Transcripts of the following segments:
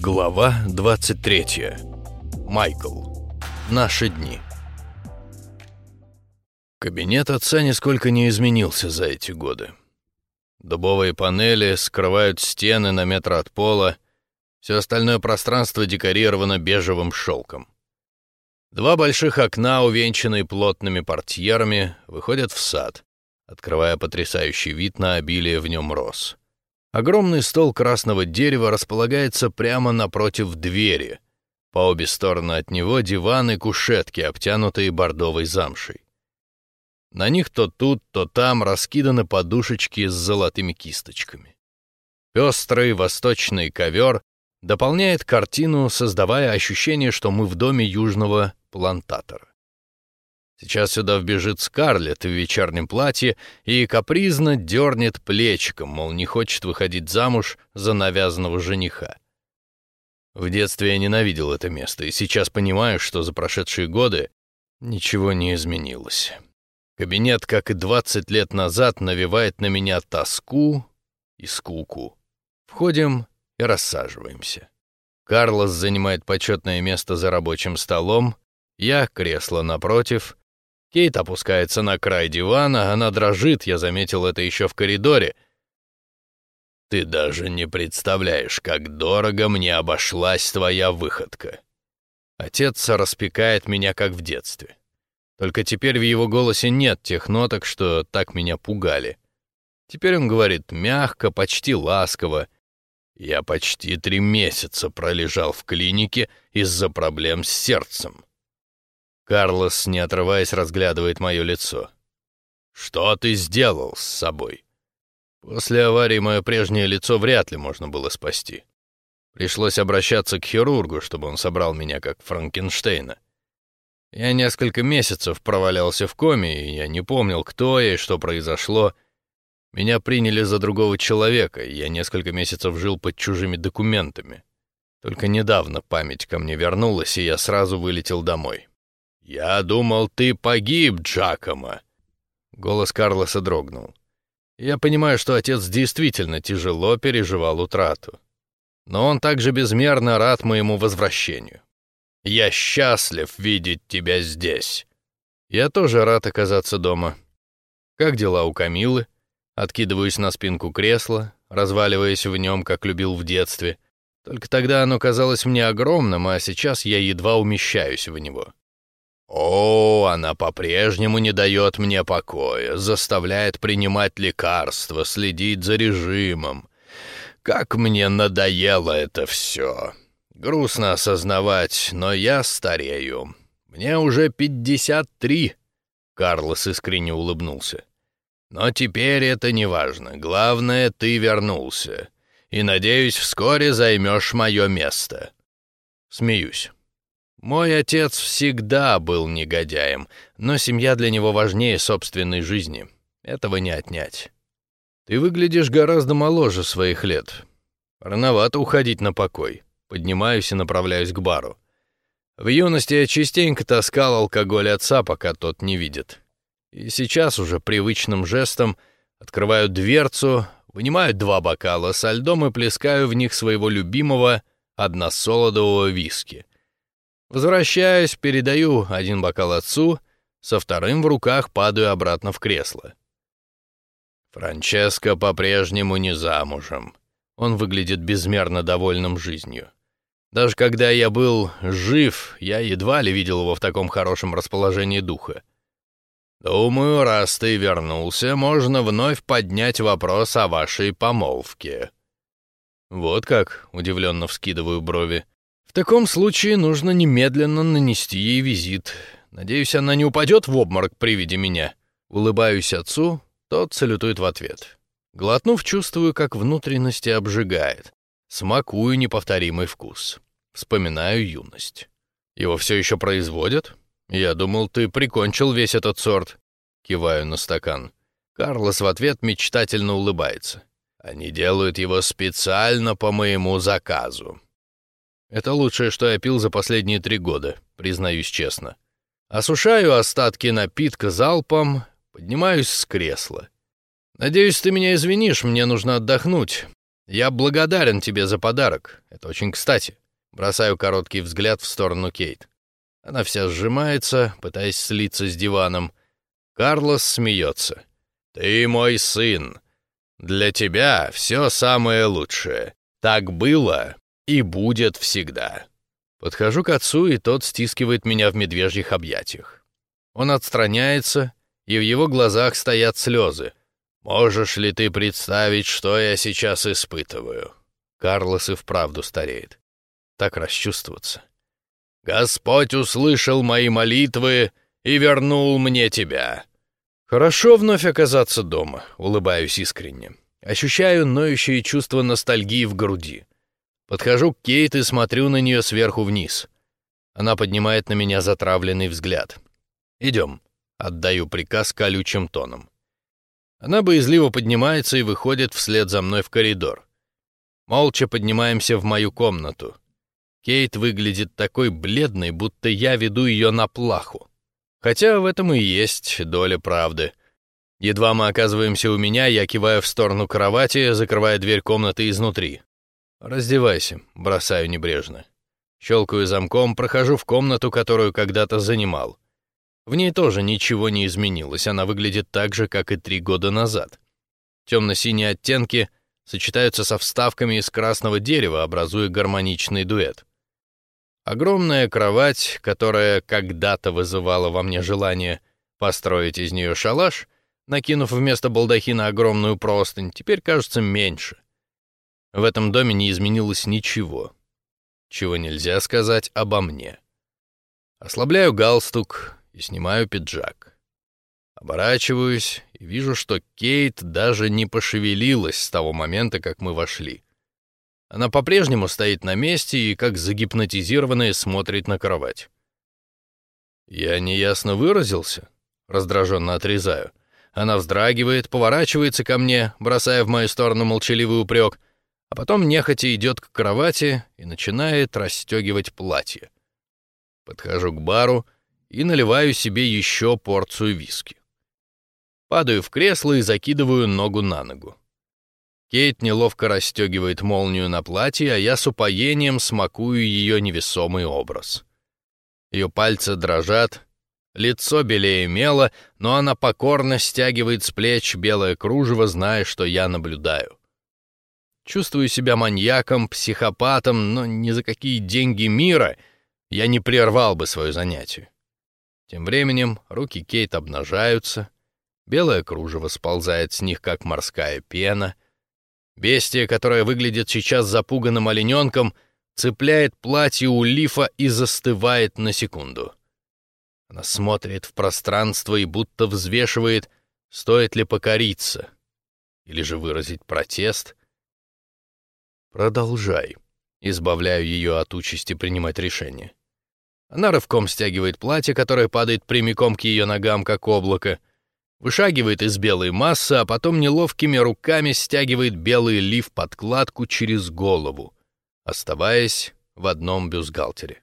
Глава 23. Майкл. Наши дни. Кабинет отца нисколько не изменился за эти годы. Дубовые панели скрывают стены на метр от пола, все остальное пространство декорировано бежевым шелком. Два больших окна, увенчанные плотными портьерами, выходят в сад, открывая потрясающий вид на обилие в нем роз. Огромный стол красного дерева располагается прямо напротив двери. По обе стороны от него диваны и кушетки, обтянутые бордовой замшей. На них то тут, то там раскиданы подушечки с золотыми кисточками. Пестрый восточный ковер дополняет картину, создавая ощущение, что мы в доме южного плантатора. Сейчас сюда вбежит Скарлетт в вечернем платье и капризно дернет плечиком, мол, не хочет выходить замуж за навязанного жениха. В детстве я ненавидел это место, и сейчас понимаю, что за прошедшие годы ничего не изменилось. Кабинет, как и 20 лет назад, навевает на меня тоску и скуку. Входим и рассаживаемся. Карлос занимает почетное место за рабочим столом, я — кресло напротив, Кейт опускается на край дивана, она дрожит, я заметил это еще в коридоре. «Ты даже не представляешь, как дорого мне обошлась твоя выходка». Отец распекает меня, как в детстве. Только теперь в его голосе нет тех ноток, что так меня пугали. Теперь он говорит мягко, почти ласково. Я почти три месяца пролежал в клинике из-за проблем с сердцем. Карлос, не отрываясь, разглядывает мое лицо. «Что ты сделал с собой?» После аварии мое прежнее лицо вряд ли можно было спасти. Пришлось обращаться к хирургу, чтобы он собрал меня как Франкенштейна. Я несколько месяцев провалялся в коме, и я не помнил, кто я и что произошло. Меня приняли за другого человека, и я несколько месяцев жил под чужими документами. Только недавно память ко мне вернулась, и я сразу вылетел домой. «Я думал, ты погиб, Джакомо!» Голос Карлоса дрогнул. Я понимаю, что отец действительно тяжело переживал утрату. Но он также безмерно рад моему возвращению. «Я счастлив видеть тебя здесь!» Я тоже рад оказаться дома. Как дела у Камилы? Откидываюсь на спинку кресла, разваливаясь в нем, как любил в детстве. Только тогда оно казалось мне огромным, а сейчас я едва умещаюсь в него. О, она по-прежнему не дает мне покоя, заставляет принимать лекарства, следить за режимом. Как мне надоело это все. Грустно осознавать, но я старею. Мне уже пятьдесят три. Карлос искренне улыбнулся. Но теперь это не важно. Главное, ты вернулся. И, надеюсь, вскоре займешь мое место. Смеюсь. Мой отец всегда был негодяем, но семья для него важнее собственной жизни. Этого не отнять. Ты выглядишь гораздо моложе своих лет. Рановато уходить на покой. Поднимаюсь и направляюсь к бару. В юности я частенько таскал алкоголь отца, пока тот не видит. И сейчас уже привычным жестом открываю дверцу, вынимаю два бокала со льдом и плескаю в них своего любимого односолодового виски. Возвращаюсь, передаю один бокал отцу, со вторым в руках падаю обратно в кресло. Франческо по-прежнему не замужем. Он выглядит безмерно довольным жизнью. Даже когда я был жив, я едва ли видел его в таком хорошем расположении духа. Думаю, раз ты вернулся, можно вновь поднять вопрос о вашей помолвке. Вот как, удивленно вскидываю брови. Таком случае нужно немедленно нанести ей визит. Надеюсь, она не упадет в обморок при виде меня. Улыбаюсь отцу, тот салютует в ответ. Глотнув, чувствую, как внутренности обжигает. Смакую неповторимый вкус. Вспоминаю юность. Его все еще производят? Я думал, ты прикончил весь этот сорт. Киваю на стакан. Карлос в ответ мечтательно улыбается. Они делают его специально по моему заказу. Это лучшее, что я пил за последние три года, признаюсь честно. Осушаю остатки напитка залпом, поднимаюсь с кресла. Надеюсь, ты меня извинишь, мне нужно отдохнуть. Я благодарен тебе за подарок. Это очень кстати. Бросаю короткий взгляд в сторону Кейт. Она вся сжимается, пытаясь слиться с диваном. Карлос смеется. «Ты мой сын. Для тебя все самое лучшее. Так было и будет всегда». Подхожу к отцу, и тот стискивает меня в медвежьих объятиях. Он отстраняется, и в его глазах стоят слезы. «Можешь ли ты представить, что я сейчас испытываю?» Карлос и вправду стареет. Так расчувствоваться. «Господь услышал мои молитвы и вернул мне тебя». Хорошо вновь оказаться дома, улыбаюсь искренне. Ощущаю ноющее чувство ностальгии в груди. Подхожу к Кейт и смотрю на нее сверху вниз. Она поднимает на меня затравленный взгляд. «Идем», — отдаю приказ колючим тоном. Она боязливо поднимается и выходит вслед за мной в коридор. Молча поднимаемся в мою комнату. Кейт выглядит такой бледной, будто я веду ее на плаху. Хотя в этом и есть доля правды. Едва мы оказываемся у меня, я киваю в сторону кровати, закрывая дверь комнаты изнутри. «Раздевайся», — бросаю небрежно. Щелкаю замком, прохожу в комнату, которую когда-то занимал. В ней тоже ничего не изменилось, она выглядит так же, как и три года назад. Темно-синие оттенки сочетаются со вставками из красного дерева, образуя гармоничный дуэт. Огромная кровать, которая когда-то вызывала во мне желание построить из нее шалаш, накинув вместо балдахина огромную простынь, теперь кажется меньше. В этом доме не изменилось ничего, чего нельзя сказать обо мне. Ослабляю галстук и снимаю пиджак. Оборачиваюсь и вижу, что Кейт даже не пошевелилась с того момента, как мы вошли. Она по-прежнему стоит на месте и, как загипнотизированная, смотрит на кровать. Я неясно выразился, раздраженно отрезаю. Она вздрагивает, поворачивается ко мне, бросая в мою сторону молчаливый упрек, а потом нехотя идет к кровати и начинает расстегивать платье. Подхожу к бару и наливаю себе еще порцию виски. Падаю в кресло и закидываю ногу на ногу. Кейт неловко расстегивает молнию на платье, а я с упоением смакую ее невесомый образ. Ее пальцы дрожат, лицо белее мела, но она покорно стягивает с плеч белое кружево, зная, что я наблюдаю. Чувствую себя маньяком, психопатом, но ни за какие деньги мира я не прервал бы свое занятие. Тем временем руки Кейт обнажаются, белое кружево сползает с них, как морская пена. Бестия, которая выглядит сейчас запуганным олененком, цепляет платье у лифа и застывает на секунду. Она смотрит в пространство и будто взвешивает, стоит ли покориться или же выразить протест — «Продолжай», — избавляю ее от участи принимать решения. Она рывком стягивает платье, которое падает прямиком к ее ногам, как облако, вышагивает из белой массы, а потом неловкими руками стягивает белый лиф-подкладку через голову, оставаясь в одном бюстгальтере.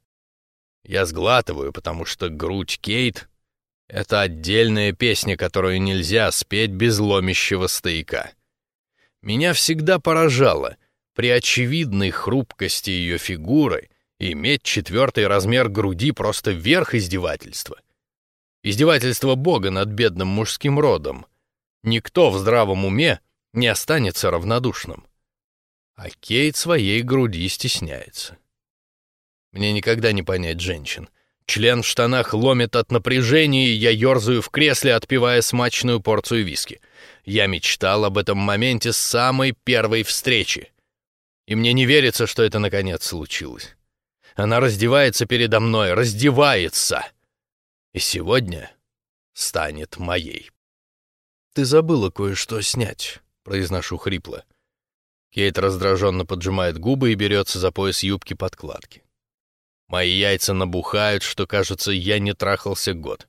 Я сглатываю, потому что грудь Кейт — это отдельная песня, которую нельзя спеть без ломящего стояка. Меня всегда поражало — при очевидной хрупкости ее фигуры иметь четвертый размер груди просто верх издевательства. Издевательство Бога над бедным мужским родом. Никто в здравом уме не останется равнодушным. А Кейт своей груди стесняется. Мне никогда не понять женщин. Член в штанах ломит от напряжения, и я ерзаю в кресле, отпивая смачную порцию виски. Я мечтал об этом моменте с самой первой встречи. И мне не верится, что это наконец случилось. Она раздевается передо мной, раздевается. И сегодня станет моей. «Ты забыла кое-что снять», — произношу хрипло. Кейт раздраженно поджимает губы и берется за пояс юбки подкладки. Мои яйца набухают, что, кажется, я не трахался год.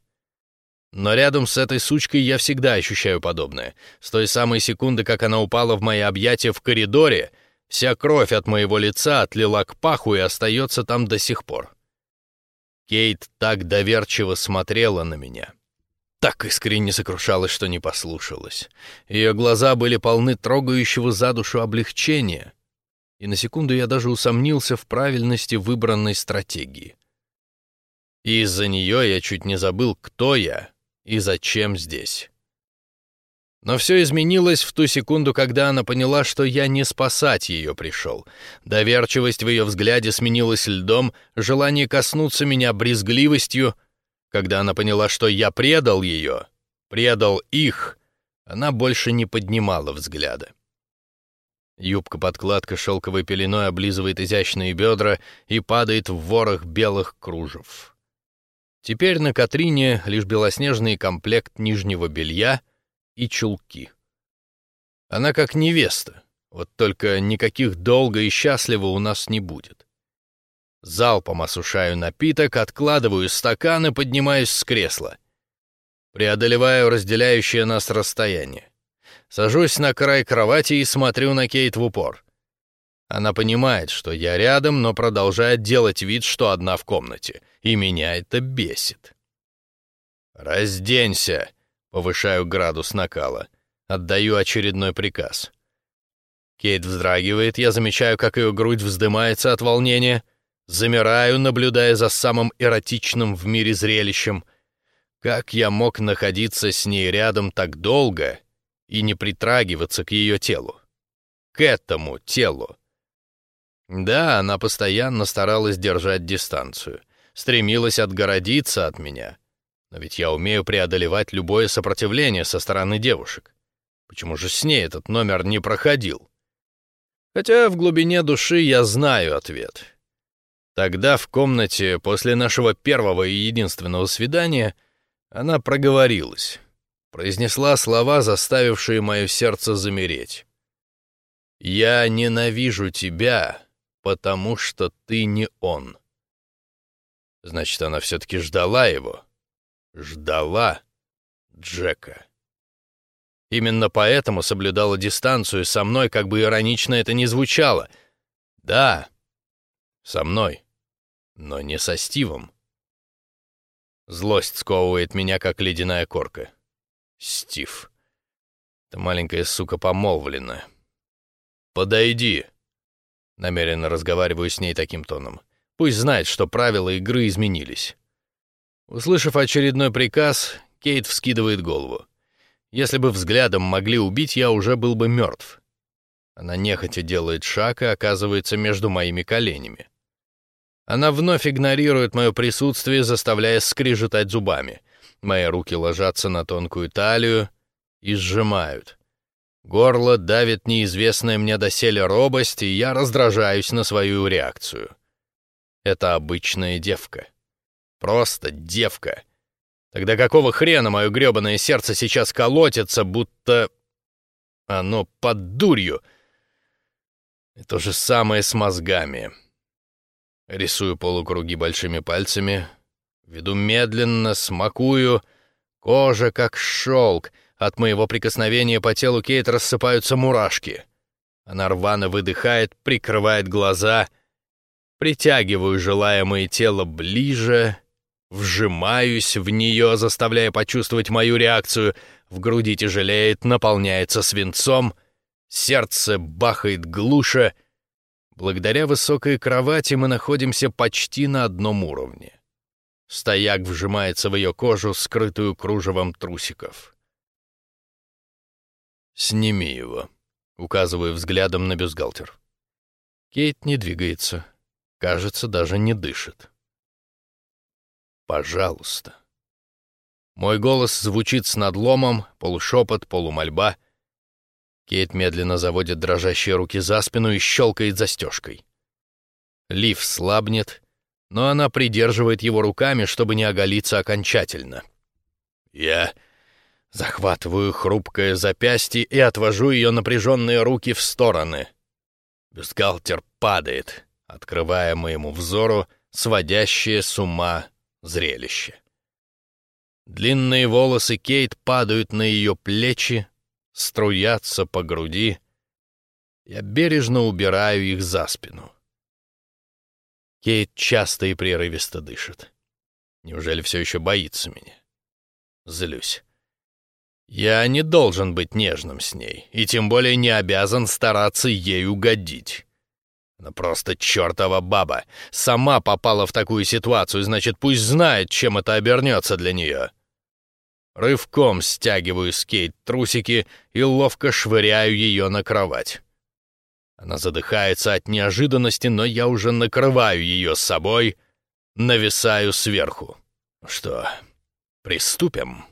Но рядом с этой сучкой я всегда ощущаю подобное. С той самой секунды, как она упала в мои объятия в коридоре — Вся кровь от моего лица отлила к паху и остается там до сих пор. Кейт так доверчиво смотрела на меня. так искренне сокрушалась, что не послушалась. Ее глаза были полны трогающего за душу облегчения, и на секунду я даже усомнился в правильности выбранной стратегии. И из-за нее я чуть не забыл, кто я и зачем здесь. Но все изменилось в ту секунду, когда она поняла, что я не спасать ее пришел. Доверчивость в ее взгляде сменилась льдом, желание коснуться меня брезгливостью. Когда она поняла, что я предал ее, предал их, она больше не поднимала взгляда. Юбка-подкладка шелковой пеленой облизывает изящные бедра и падает в ворох белых кружев. Теперь на Катрине лишь белоснежный комплект нижнего белья и чулки. Она как невеста, вот только никаких долго и счастливо у нас не будет. Залпом осушаю напиток, откладываю стакан и поднимаюсь с кресла. Преодолеваю разделяющее нас расстояние. Сажусь на край кровати и смотрю на Кейт в упор. Она понимает, что я рядом, но продолжает делать вид, что одна в комнате, и меня это бесит. «Разденься!» — повышаю градус накала. Отдаю очередной приказ. Кейт вздрагивает, я замечаю, как ее грудь вздымается от волнения. Замираю, наблюдая за самым эротичным в мире зрелищем. Как я мог находиться с ней рядом так долго и не притрагиваться к ее телу. К этому телу. Да, она постоянно старалась держать дистанцию, стремилась отгородиться от меня. Но ведь я умею преодолевать любое сопротивление со стороны девушек. Почему же с ней этот номер не проходил? Хотя в глубине души я знаю ответ. Тогда в комнате после нашего первого и единственного свидания она проговорилась произнесла слова, заставившие мое сердце замереть. «Я ненавижу тебя, потому что ты не он». Значит, она все-таки ждала его. Ждала Джека. Именно поэтому соблюдала дистанцию со мной, как бы иронично это ни звучало. Да, со мной, но не со Стивом. Злость сковывает меня, как ледяная корка. Стив. Эта маленькая сука помолвлена. «Подойди!» Намеренно разговариваю с ней таким тоном. Пусть знает, что правила игры изменились. Услышав очередной приказ, Кейт вскидывает голову. Если бы взглядом могли убить, я уже был бы мертв. Она нехотя делает шаг и оказывается между моими коленями. Она вновь игнорирует мое присутствие, заставляя скрежетать зубами. Мои руки ложатся на тонкую талию и сжимают. Горло давит неизвестная мне доселе робость, и я раздражаюсь на свою реакцию. Это обычная девка. Просто девка. Тогда какого хрена мое грёбаное сердце сейчас колотится, будто оно под дурью? И то же самое с мозгами. Рисую полукруги большими пальцами, Веду медленно, смакую. Кожа как шелк. От моего прикосновения по телу Кейт рассыпаются мурашки. Она рвано выдыхает, прикрывает глаза. Притягиваю желаемое тело ближе, вжимаюсь в нее, заставляя почувствовать мою реакцию. В груди тяжелеет, наполняется свинцом. Сердце бахает глуше. Благодаря высокой кровати мы находимся почти на одном уровне. Стояк вжимается в ее кожу, скрытую кружевом трусиков. «Сними его», — указываю взглядом на бюстгальтер. Кейт не двигается, кажется, даже не дышит. «Пожалуйста». Мой голос звучит с надломом, полушепот, полумольба. Кейт медленно заводит дрожащие руки за спину и щелкает застежкой. Лиф слабнет, но она придерживает его руками, чтобы не оголиться окончательно. Я захватываю хрупкое запястье и отвожу ее напряженные руки в стороны. Бюстгальтер падает, открывая моему взору сводящее с ума зрелище. Длинные волосы Кейт падают на ее плечи, струятся по груди. Я бережно убираю их за спину. Кейт часто и прерывисто дышит. Неужели все еще боится меня? Злюсь. Я не должен быть нежным с ней, и тем более не обязан стараться ей угодить. Она просто чертова баба. Сама попала в такую ситуацию, значит, пусть знает, чем это обернется для нее. Рывком стягиваю с Кейт трусики и ловко швыряю ее на кровать. Она задыхается от неожиданности, но я уже накрываю ее с собой, нависаю сверху. Что, приступим?»